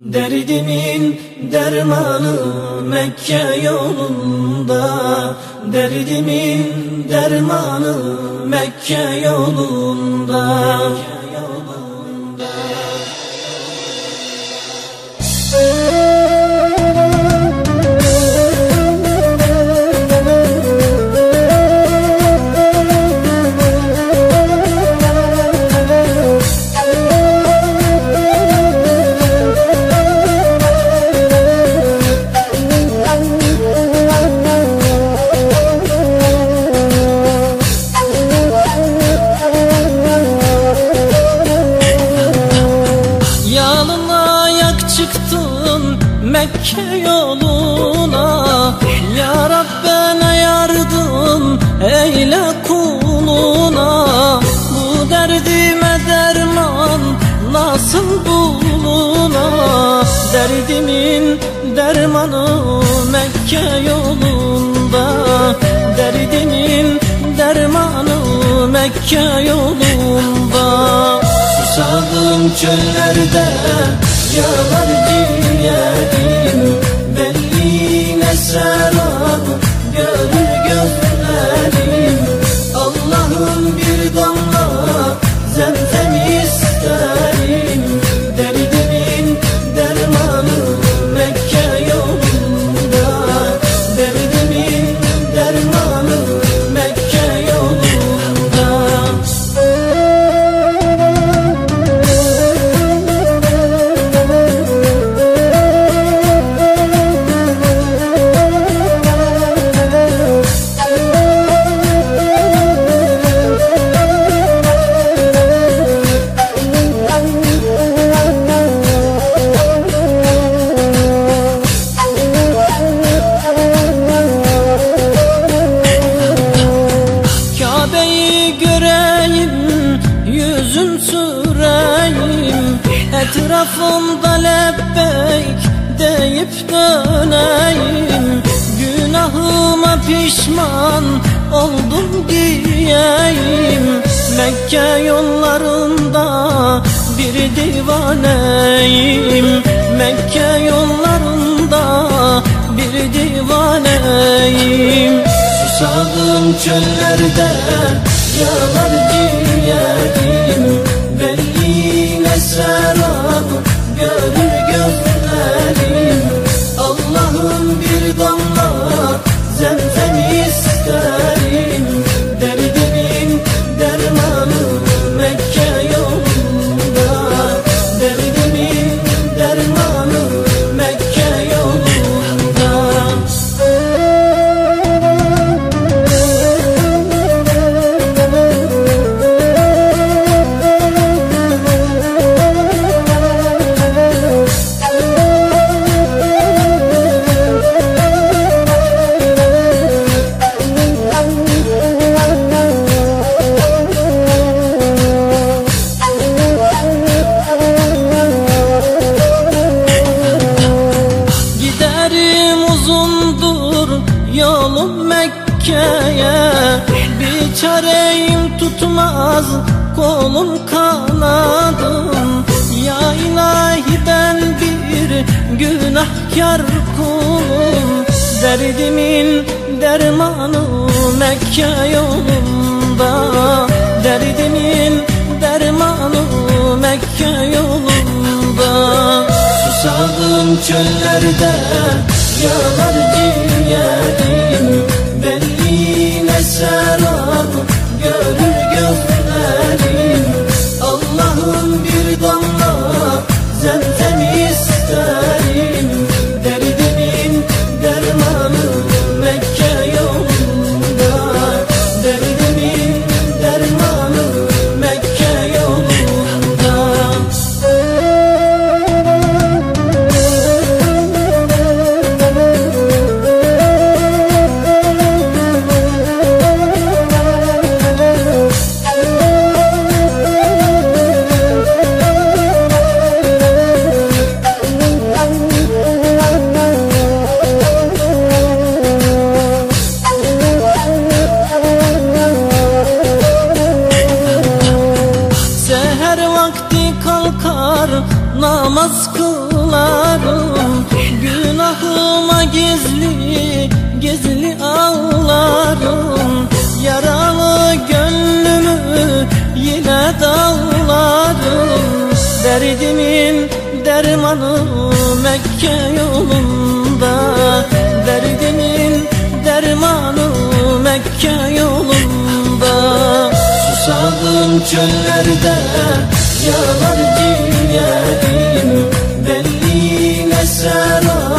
Derdimin dermanı Mekke yolunda. Derdimin dermanı Mekke yolunda çıktın Mekke yoluna. Ya Rabbena yardım eyle kuluna. Bu derdime derman nasıl buluna? Derdimin dermanı Mekke yolunda. Derdimin dermanı Mekke yolunda. Susadım çöllerde Yanar ciğerim Belline Etrafımda lebbeyk deyip döneyim. Günahıma pişman oldum diyeyim. Mekke yollarında bir divaneyim. Mekke yollarında bir divaneyim. Susadım çöllerde yanar ciğerim yolum Mekke'ye. Bir çareyim tutmaz kolum kanadım. Ya ilahi ben bir günahkar kulum. Derdimin dermanı Mekke yolunda. Derdimin dermanı Mekke yolunda. Susadım çöllerde yanar ciğerim gizli gizli ağlarım. Yaralı gönlümü yine dağlarım. Derdimin dermanı Mekke yolunda. Derdimin dermanı Mekke yolunda. Susadım çöllerde yaralar dinledim Belliğine selam